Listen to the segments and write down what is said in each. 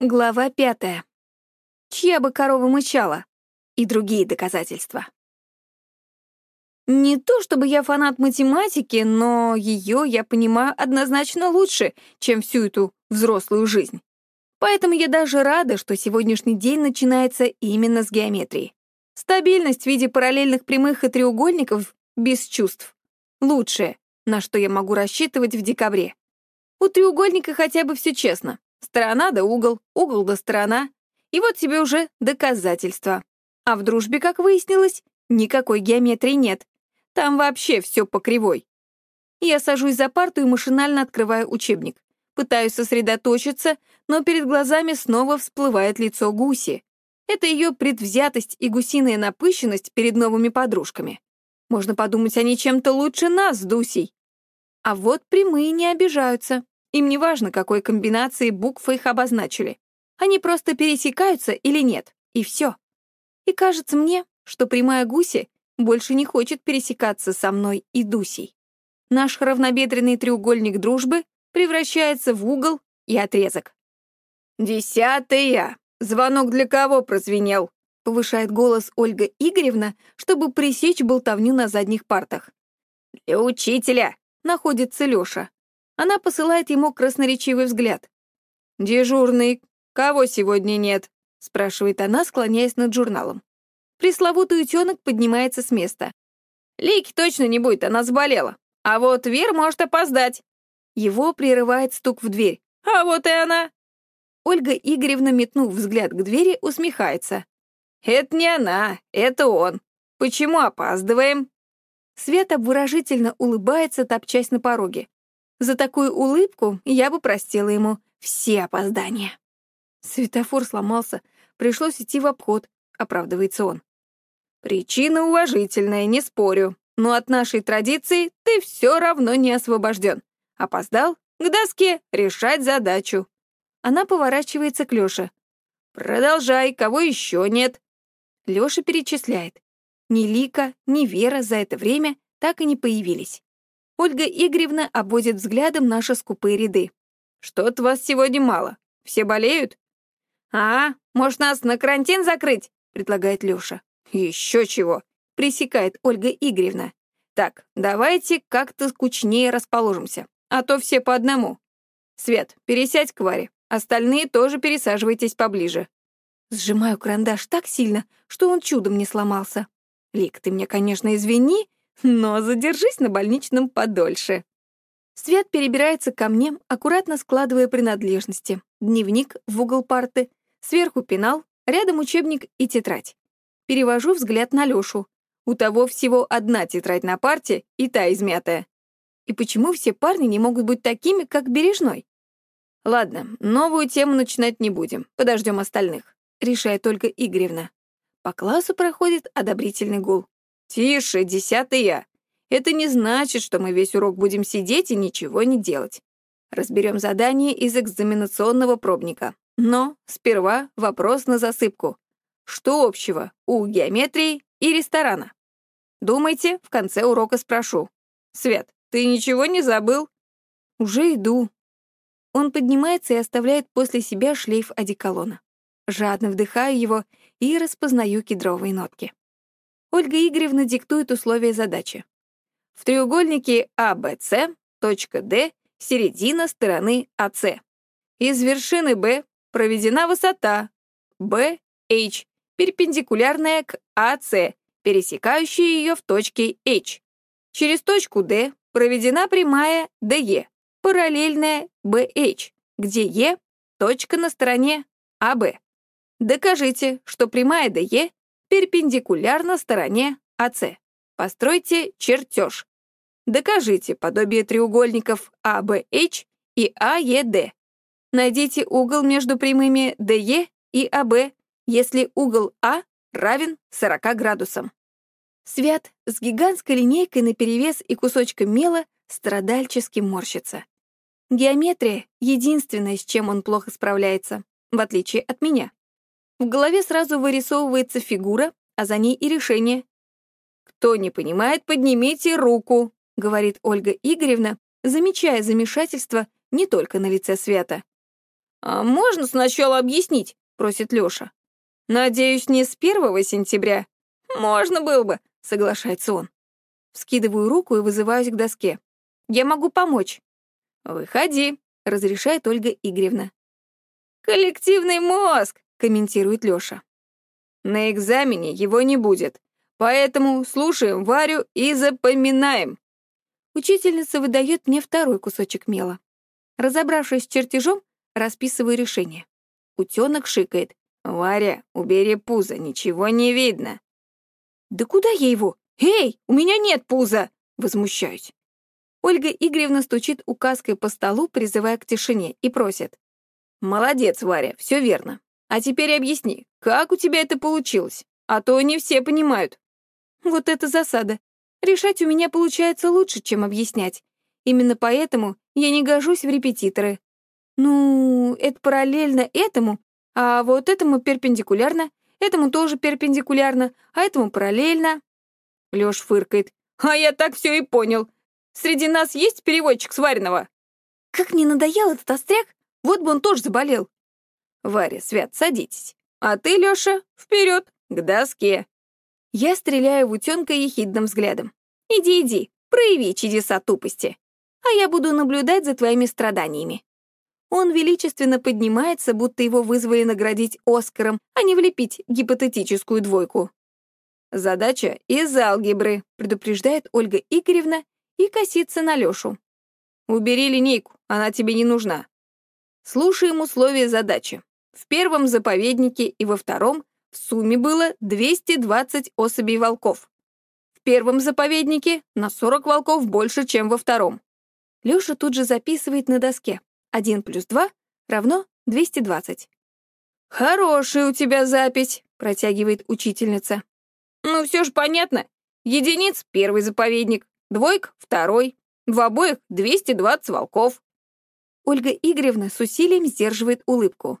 Глава пятая. Чья бы корова мычала? И другие доказательства. Не то чтобы я фанат математики, но ее я понимаю однозначно лучше, чем всю эту взрослую жизнь. Поэтому я даже рада, что сегодняшний день начинается именно с геометрии. Стабильность в виде параллельных прямых и треугольников без чувств. Лучшее, на что я могу рассчитывать в декабре. У треугольника хотя бы все честно. Сторона да угол, угол да сторона. И вот тебе уже доказательства. А в дружбе, как выяснилось, никакой геометрии нет. Там вообще все по кривой. Я сажусь за парту и машинально открываю учебник. Пытаюсь сосредоточиться, но перед глазами снова всплывает лицо Гуси. Это ее предвзятость и гусиная напыщенность перед новыми подружками. Можно подумать, они чем-то лучше нас с Дусей. А вот прямые не обижаются. Им не важно, какой комбинацией букв их обозначили. Они просто пересекаются или нет, и все. И кажется мне, что прямая гуси больше не хочет пересекаться со мной и Дусей. Наш равнобедренный треугольник дружбы превращается в угол и отрезок. «Десятая! Звонок для кого прозвенел?» повышает голос Ольга Игоревна, чтобы пресечь болтовню на задних партах. «Для учителя!» — находится Лёша. Она посылает ему красноречивый взгляд. «Дежурный, кого сегодня нет?» — спрашивает она, склоняясь над журналом. Пресловутый утенок поднимается с места. «Лики точно не будет, она заболела. А вот Вер может опоздать». Его прерывает стук в дверь. «А вот и она!» Ольга Игоревна, метнув взгляд к двери, усмехается. «Это не она, это он. Почему опаздываем?» Света обворожительно улыбается, топчась на пороге. За такую улыбку я бы простила ему все опоздания. Светофор сломался, пришлось идти в обход, оправдывается он. Причина уважительная, не спорю, но от нашей традиции ты все равно не освобожден. Опоздал? К доске решать задачу. Она поворачивается к Лёше. Продолжай, кого еще нет? Лёша перечисляет. Ни Лика, ни Вера за это время так и не появились. Ольга Игоревна обводит взглядом наши скупые ряды. «Что-то вас сегодня мало. Все болеют?» «А, может, нас на карантин закрыть?» — предлагает Лёша. «Еще чего!» — пресекает Ольга Игоревна. «Так, давайте как-то скучнее расположимся, а то все по одному. Свет, пересядь к Варе, остальные тоже пересаживайтесь поближе». Сжимаю карандаш так сильно, что он чудом не сломался. «Лик, ты мне, конечно, извини, но задержись на больничном подольше. Свет перебирается ко мне, аккуратно складывая принадлежности. Дневник в угол парты, сверху пенал, рядом учебник и тетрадь. Перевожу взгляд на Лёшу. У того всего одна тетрадь на парте, и та измятая. И почему все парни не могут быть такими, как Бережной? Ладно, новую тему начинать не будем, подождем остальных, решает только Игоревна. По классу проходит одобрительный гул. «Тише, десятая. Это не значит, что мы весь урок будем сидеть и ничего не делать. Разберем задание из экзаменационного пробника. Но сперва вопрос на засыпку. Что общего у геометрии и ресторана? Думайте, в конце урока спрошу. Свет, ты ничего не забыл? Уже иду. Он поднимается и оставляет после себя шлейф одеколона. Жадно вдыхаю его и распознаю кедровые нотки. Ольга Игоревна диктует условия задачи. В треугольнике ABC, точка D, середина стороны AC. Из вершины B проведена высота BH, перпендикулярная к AC, пересекающая ее в точке H. Через точку D проведена прямая DE, параллельная BH, где E — точка на стороне AB. Докажите, что прямая DE перпендикулярно стороне АС. Постройте чертеж. Докажите подобие треугольников ABH и AED. Найдите угол между прямыми DE и AB, если угол А равен 40 градусам. Свят с гигантской линейкой наперевес и кусочком мела страдальчески морщится. Геометрия — единственное, с чем он плохо справляется, в отличие от меня. В голове сразу вырисовывается фигура, а за ней и решение. «Кто не понимает, поднимите руку», — говорит Ольга Игоревна, замечая замешательство не только на лице Света. «А можно сначала объяснить?» — просит Лёша. «Надеюсь, не с первого сентября?» «Можно было бы», — соглашается он. Скидываю руку и вызываюсь к доске. «Я могу помочь». «Выходи», — разрешает Ольга Игоревна. «Коллективный мозг», — комментирует Лёша. «На экзамене его не будет, поэтому слушаем Варю и запоминаем». Учительница выдает мне второй кусочек мела. Разобравшись с чертежом, расписываю решение. Утенок шикает. «Варя, убери пузо, ничего не видно». «Да куда я его? Эй, у меня нет пуза!» Возмущаюсь. Ольга Игоревна стучит указкой по столу, призывая к тишине, и просит. «Молодец, Варя, все верно. А теперь объясни, как у тебя это получилось? А то не все понимают». Вот это засада. Решать у меня получается лучше, чем объяснять. Именно поэтому я не гожусь в репетиторы. Ну, это параллельно этому, а вот этому перпендикулярно, этому тоже перпендикулярно, а этому параллельно. Лёш фыркает. А я так все и понял. Среди нас есть переводчик сваренного? Как мне надоел этот остряк, вот бы он тоже заболел. Варя, Свят, садитесь. А ты, Лёша, вперед, к доске. Я стреляю в утенка ехидным взглядом. Иди, иди, прояви чудеса тупости. А я буду наблюдать за твоими страданиями. Он величественно поднимается, будто его вызвали наградить Оскаром, а не влепить гипотетическую двойку. «Задача из алгебры», — предупреждает Ольга Игоревна и косится на Лёшу. «Убери линейку, она тебе не нужна». Слушаем условия задачи. В первом заповеднике и во втором в сумме было 220 особей волков. В первом заповеднике на 40 волков больше, чем во втором. Лёша тут же записывает на доске. 1 плюс 2 равно 220. «Хорошая у тебя запись», — протягивает учительница. «Ну, все же понятно. Единиц — первый заповедник, двойка — второй, в обоих — 220 волков». Ольга Игоревна с усилием сдерживает улыбку.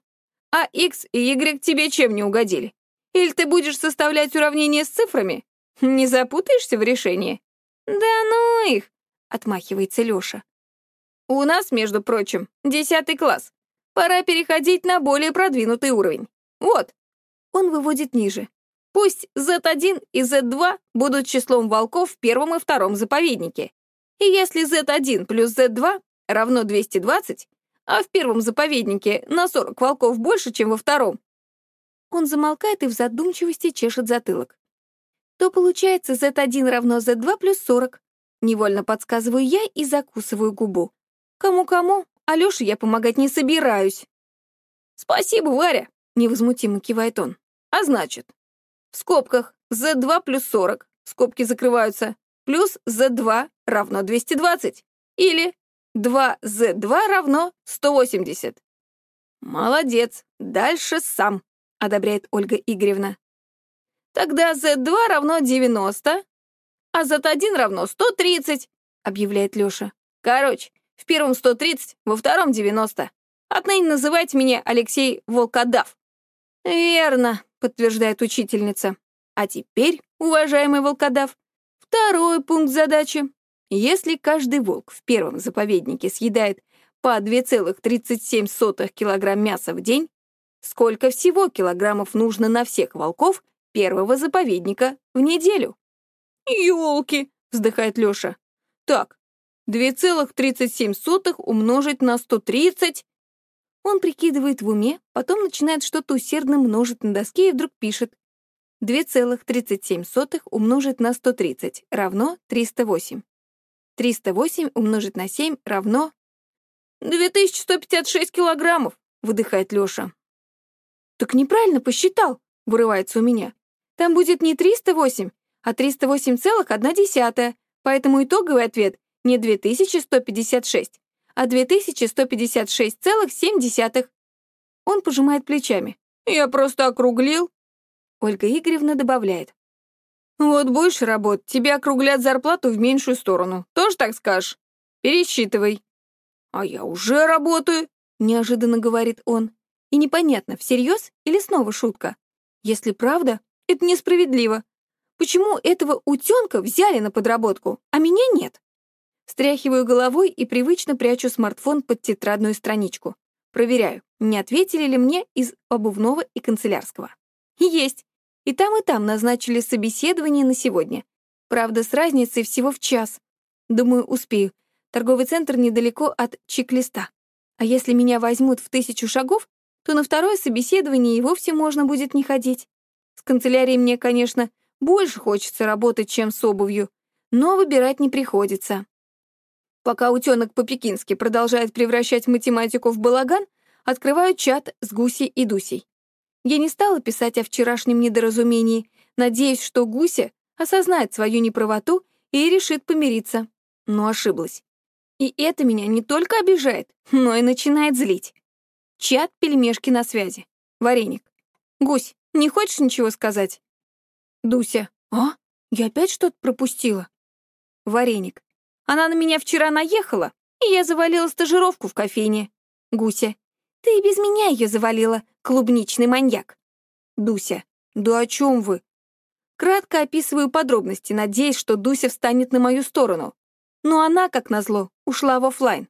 «А X и Y тебе чем не угодили? Или ты будешь составлять уравнение с цифрами? Не запутаешься в решении?» «Да ну их!» — отмахивается Лёша. У нас, между прочим, десятый класс. Пора переходить на более продвинутый уровень. Вот. Он выводит ниже. Пусть Z1 и Z2 будут числом волков в первом и втором заповеднике. И если Z1 плюс Z2 равно 220, а в первом заповеднике на 40 волков больше, чем во втором, он замолкает и в задумчивости чешет затылок. То получается Z1 равно Z2 плюс 40. Невольно подсказываю я и закусываю губу. Кому-кому, Алёше я помогать не собираюсь. Спасибо, Варя, невозмутимо кивает он. А значит, в скобках Z2 плюс 40, скобки закрываются, плюс Z2 равно 220. Или 2Z2 равно 180. Молодец, дальше сам, одобряет Ольга Игоревна. Тогда Z2 равно 90, а Z1 равно 130, объявляет Лёша. Короче, в первом 130, во втором 90. Отныне называйте меня Алексей Волкодав». «Верно», — подтверждает учительница. «А теперь, уважаемый волкодав, второй пункт задачи. Если каждый волк в первом заповеднике съедает по 2,37 килограмм мяса в день, сколько всего килограммов нужно на всех волков первого заповедника в неделю?» «Елки!» — вздыхает Лёша. «Так, 2,37 умножить на 130. Он прикидывает в уме, потом начинает что-то усердно множить на доске и вдруг пишет. 2,37 умножить на 130 равно 308. 308 умножить на 7 равно... 2156 килограммов, выдыхает Лёша. Так неправильно посчитал, вырывается у меня. Там будет не 308, а 308,1, поэтому итоговый ответ не 2156, а 2156,7. Он пожимает плечами. Я просто округлил. Ольга Игоревна добавляет. Вот будешь работать, тебе округлят зарплату в меньшую сторону. Тоже так скажешь? Пересчитывай. А я уже работаю, неожиданно говорит он. И непонятно, всерьез или снова шутка. Если правда, это несправедливо. Почему этого утенка взяли на подработку, а меня нет? Стряхиваю головой и привычно прячу смартфон под тетрадную страничку. Проверяю, Не ответили ли мне из обувного и канцелярского? Есть. И там, и там назначили собеседование на сегодня. Правда, с разницей всего в час. Думаю, успею. Торговый центр недалеко от чек-листа. А если меня возьмут в тысячу шагов, то на второе собеседование и вовсе можно будет не ходить. С канцелярией мне, конечно, больше хочется работать, чем с обувью, но выбирать не приходится. Пока утенок по-пекински продолжает превращать математику в балаган, открываю чат с Гусей и Дусей. Я не стала писать о вчерашнем недоразумении, надеясь, что Гуся осознает свою неправоту и решит помириться. Но ошиблась. И это меня не только обижает, но и начинает злить. Чат пельмешки на связи. Вареник. Гусь, не хочешь ничего сказать? Дуся. А? Я опять что-то пропустила? Вареник. Она на меня вчера наехала, и я завалила стажировку в кофейне. Гуся. Ты и без меня ее завалила, клубничный маньяк. Дуся. Да о чем вы? Кратко описываю подробности, надеясь, что Дуся встанет на мою сторону. Но она, как назло, ушла в офлайн.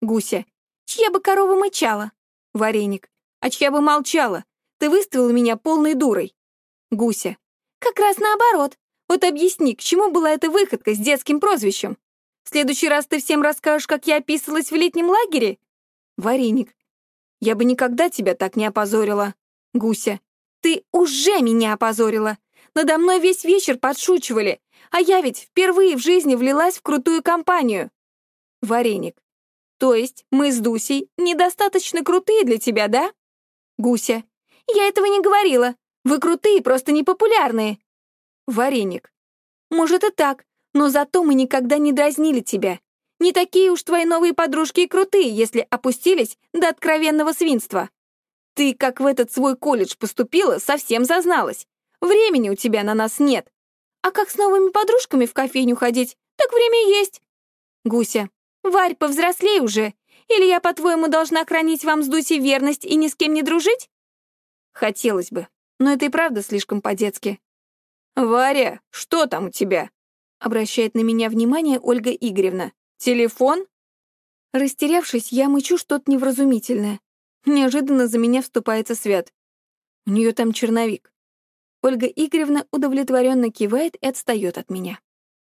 Гуся. Чья бы корова мычала? Вареник. А чья бы молчала? Ты выставила меня полной дурой. Гуся. Как раз наоборот. Вот объясни, к чему была эта выходка с детским прозвищем? В следующий раз ты всем расскажешь, как я описывалась в летнем лагере? Вареник. Я бы никогда тебя так не опозорила. Гуся. Ты уже меня опозорила. Надо мной весь вечер подшучивали, а я ведь впервые в жизни влилась в крутую компанию. Вареник. То есть мы с Дусей недостаточно крутые для тебя, да? Гуся. Я этого не говорила. Вы крутые, просто непопулярные. Вареник. Может и так, но зато мы никогда не дразнили тебя. Не такие уж твои новые подружки и крутые, если опустились до откровенного свинства. Ты, как в этот свой колледж поступила, совсем зазналась. Времени у тебя на нас нет. А как с новыми подружками в кофейню ходить? Так время есть. Гуся. Варь, повзрослей уже. Или я, по-твоему, должна хранить вам с Дусей верность и ни с кем не дружить? Хотелось бы, но это и правда слишком по-детски. «Варя, что там у тебя?» Обращает на меня внимание Ольга Игоревна. «Телефон?» Растерявшись, я мычу что-то невразумительное. Неожиданно за меня вступается Свят. У нее там черновик. Ольга Игоревна удовлетворенно кивает и отстает от меня.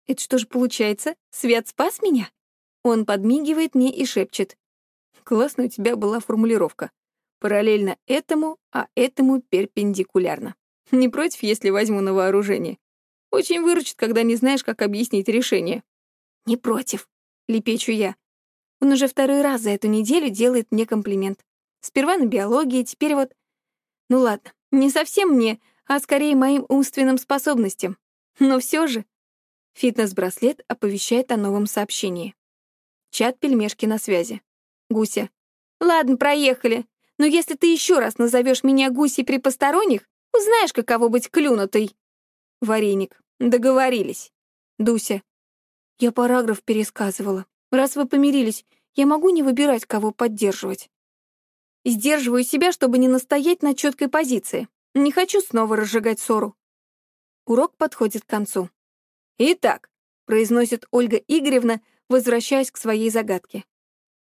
Это что же получается? Свят спас меня? Он подмигивает мне и шепчет. Классная у тебя была формулировка. Параллельно этому, а этому перпендикулярно. Не против, если возьму на вооружение? Очень выручит, когда не знаешь, как объяснить решение. Не против, лепечу я. Он уже второй раз за эту неделю делает мне комплимент. Сперва на биологии, теперь вот... Ну ладно, не совсем мне, а скорее моим умственным способностям. Но все же... Фитнес-браслет оповещает о новом сообщении. Чат пельмешки на связи. Гуся. «Ладно, проехали. Но если ты еще раз назовешь меня гусей при посторонних, узнаешь, каково быть клюнутой». Вареник. Договорились. Дуся. Я параграф пересказывала. Раз вы помирились, я могу не выбирать, кого поддерживать. Сдерживаю себя, чтобы не настоять на четкой позиции. Не хочу снова разжигать ссору. Урок подходит к концу. «Итак», — произносит Ольга Игоревна, возвращаясь к своей загадке.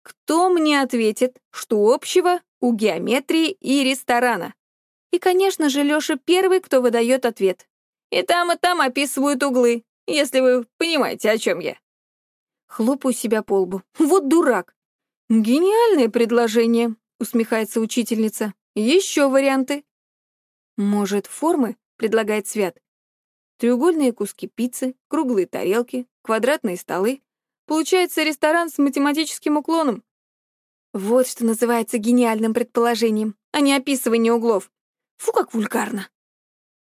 «Кто мне ответит, что общего у геометрии и ресторана?» И, конечно же, Лёша первый, кто выдает ответ. И там, и там описывают углы, если вы понимаете, о чем я. Хлопаю себя по лбу. Вот дурак. «Гениальное предложение», — усмехается учительница. «Еще варианты?» «Может, формы?» — предлагает Свят. Треугольные куски пиццы, круглые тарелки, квадратные столы. Получается ресторан с математическим уклоном. Вот что называется гениальным предположением, а не описывание углов. Фу, как вульгарно.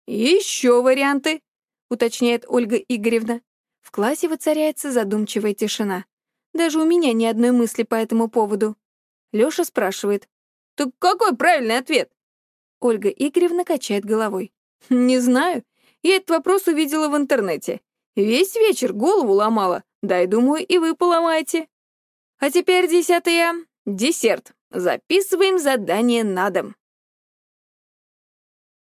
Еще варианты, уточняет Ольга Игоревна. В классе воцаряется задумчивая тишина. Даже у меня ни одной мысли по этому поводу. Лёша спрашивает. «Так какой правильный ответ?» Ольга Игоревна качает головой. «Не знаю. Я этот вопрос увидела в интернете. Весь вечер голову ломала. Да и думаю, и вы поломаете. А теперь десятое. Десерт. Записываем задание на дом.